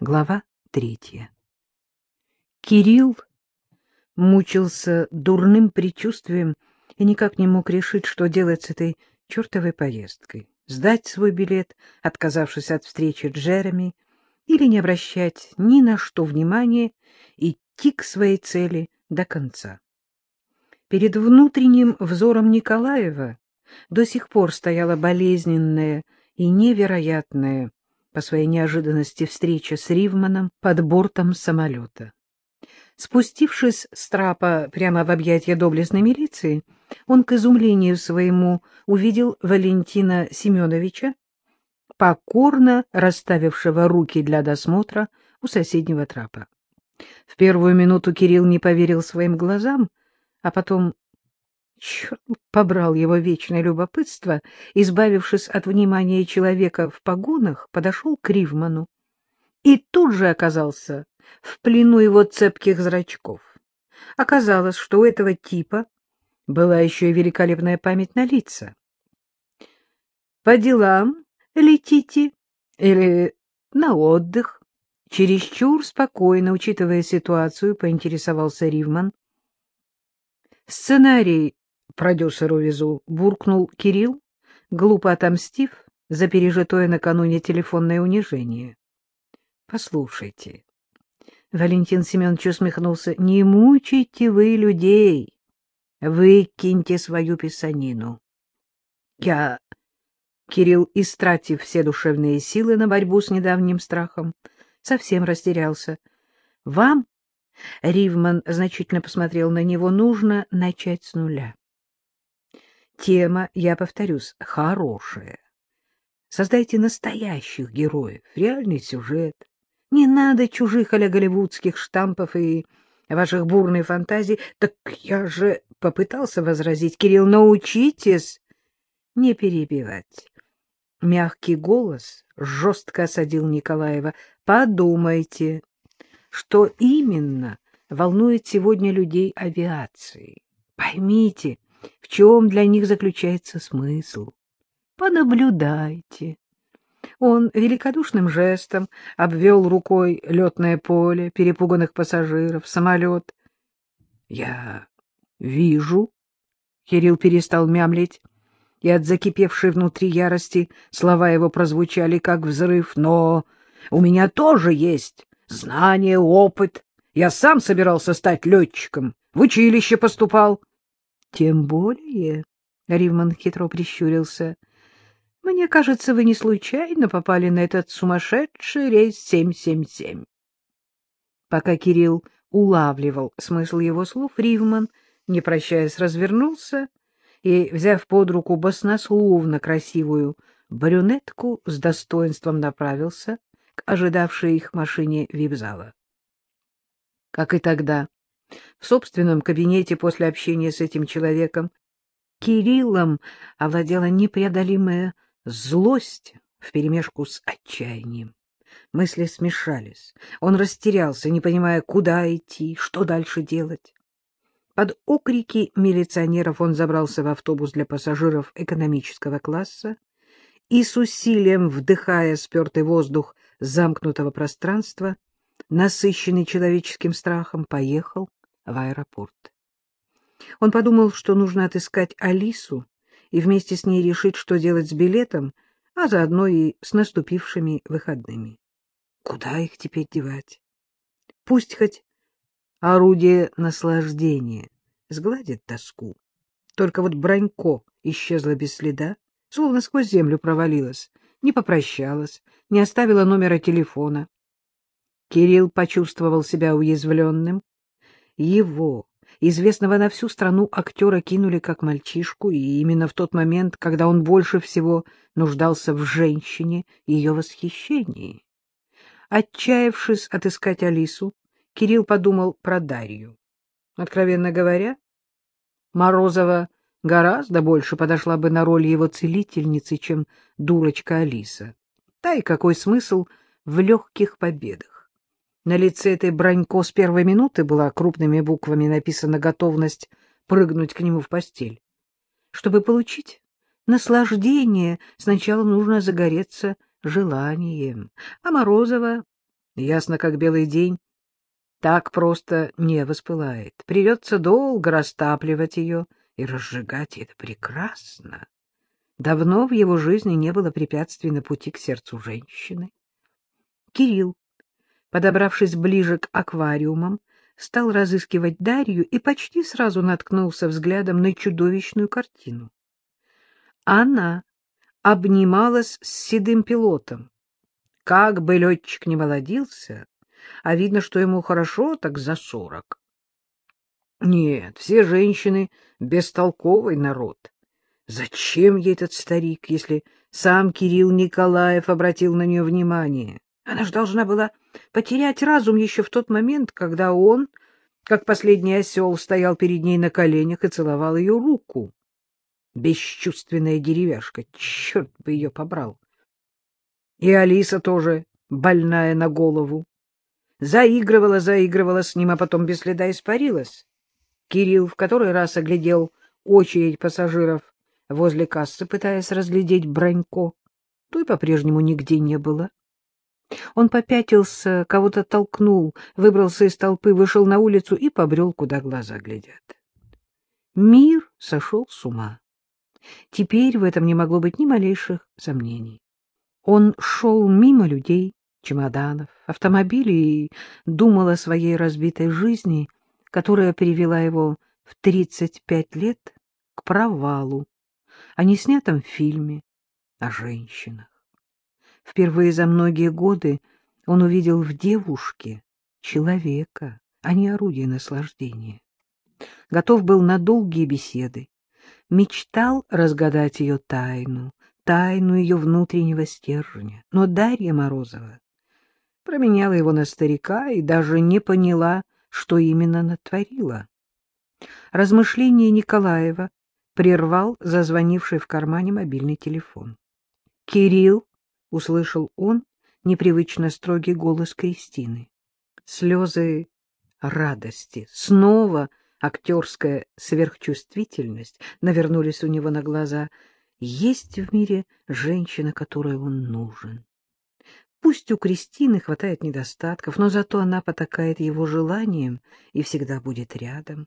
Глава третья. Кирилл мучился дурным предчувствием и никак не мог решить, что делать с этой чертовой поездкой. Сдать свой билет, отказавшись от встречи с Джереми, или не обращать ни на что внимания, идти к своей цели до конца. Перед внутренним взором Николаева до сих пор стояла болезненная и невероятная по своей неожиданности встреча с Ривманом под бортом самолета. Спустившись с трапа прямо в объятия доблестной милиции, он к изумлению своему увидел Валентина Семеновича, покорно расставившего руки для досмотра у соседнего трапа. В первую минуту Кирилл не поверил своим глазам, а потом Черт побрал его вечное любопытство, избавившись от внимания человека в погонах, подошел к Ривману и тут же оказался в плену его цепких зрачков. Оказалось, что у этого типа была еще и великолепная память на лица. — По делам летите или на отдых? Чересчур спокойно, учитывая ситуацию, поинтересовался Ривман. Сценарий продюсеру везу, — буркнул Кирилл, глупо отомстив за пережитое накануне телефонное унижение. — Послушайте, — Валентин Семенович усмехнулся, — не мучайте вы людей, выкиньте свою писанину. Я, Кирилл, истратив все душевные силы на борьбу с недавним страхом, совсем растерялся. Вам, — Ривман значительно посмотрел на него, — нужно начать с нуля. Тема, я повторюсь, хорошая. Создайте настоящих героев, реальный сюжет. Не надо чужих а голливудских штампов и ваших бурной фантазий. Так я же попытался возразить. Кирилл, научитесь не перебивать. Мягкий голос жестко осадил Николаева. Подумайте, что именно волнует сегодня людей авиации. Поймите, в чем для них заключается смысл. Понаблюдайте. Он великодушным жестом обвел рукой летное поле, перепуганных пассажиров, самолет. — Я вижу. Кирилл перестал мямлить, и от закипевшей внутри ярости слова его прозвучали как взрыв. Но у меня тоже есть знания, опыт. Я сам собирался стать летчиком, в училище поступал. — Тем более, — Ривман хитро прищурился, — мне кажется, вы не случайно попали на этот сумасшедший рейс 777. Пока Кирилл улавливал смысл его слов, Ривман, не прощаясь, развернулся и, взяв под руку баснословно красивую брюнетку, с достоинством направился к ожидавшей их машине вип-зала. Как и тогда, в собственном кабинете после общения с этим человеком Кириллом овладела непреодолимая злость вперемешку с отчаянием. Мысли смешались. Он растерялся, не понимая, куда идти, что дальше делать. Под окрики милиционеров он забрался в автобус для пассажиров экономического класса и с усилием, вдыхая спертый воздух замкнутого пространства, насыщенный человеческим страхом, поехал в аэропорт. Он подумал, что нужно отыскать Алису и вместе с ней решить, что делать с билетом, а заодно и с наступившими выходными. Куда их теперь девать? Пусть хоть орудие наслаждения сгладит тоску. Только вот Бронько исчезла без следа, словно сквозь землю провалилась, не попрощалась, не оставила номера телефона. Кирилл почувствовал себя уязвленным, его, известного на всю страну актера, кинули как мальчишку, и именно в тот момент, когда он больше всего нуждался в женщине ее восхищении. Отчаявшись отыскать Алису, Кирилл подумал про Дарью. Откровенно говоря, Морозова гораздо больше подошла бы на роль его целительницы, чем дурочка Алиса. Да и какой смысл в легких победах? На лице этой Бронько с первой минуты была крупными буквами написана готовность прыгнуть к нему в постель. Чтобы получить наслаждение, сначала нужно загореться желанием. А Морозова ясно как белый день, так просто не воспылает. Придется долго растапливать ее и разжигать, это прекрасно. Давно в его жизни не было препятствий на пути к сердцу женщины. Кирилл, подобравшись ближе к аквариумам, стал разыскивать Дарью и почти сразу наткнулся взглядом на чудовищную картину. Она обнималась с седым пилотом. Как бы летчик не молодился, а видно, что ему хорошо так за сорок. Нет, все женщины — бестолковый народ. Зачем ей этот старик, если сам Кирилл Николаев обратил на нее внимание? Она же должна была потерять разум еще в тот момент, когда он, как последний осел, стоял перед ней на коленях и целовал ее руку. Бесчувственная деревяшка, черт бы ее побрал. И Алиса тоже больная на голову. Заигрывала, заигрывала с ним, а потом без следа испарилась. Кирилл в который раз оглядел очередь пассажиров возле кассы, пытаясь разглядеть Бронько. Той по-прежнему нигде не было. Он попятился, кого-то толкнул, выбрался из толпы, вышел на улицу и побрел, куда глаза глядят. Мир сошел с ума. Теперь в этом не могло быть ни малейших сомнений. Он шел мимо людей, чемоданов, автомобилей и думал о своей разбитой жизни, которая привела его в 35 лет к провалу, о неснятом фильме, о женщинах. Впервые за многие годы он увидел в девушке человека, а не орудие наслаждения. Готов был на долгие беседы, мечтал разгадать ее тайну, тайну ее внутреннего стержня. Но Дарья Морозова променяла его на старика и даже не поняла, что именно натворила. Размышление Николаева прервал зазвонивший в кармане мобильный телефон. «Кирилл!» — услышал он непривычно строгий голос Кристины. Слезы радости, снова актерская сверхчувствительность навернулись у него на глаза. Есть в мире женщина, которой он нужен. Пусть у Кристины хватает недостатков, но зато она потакает его желанием и всегда будет рядом.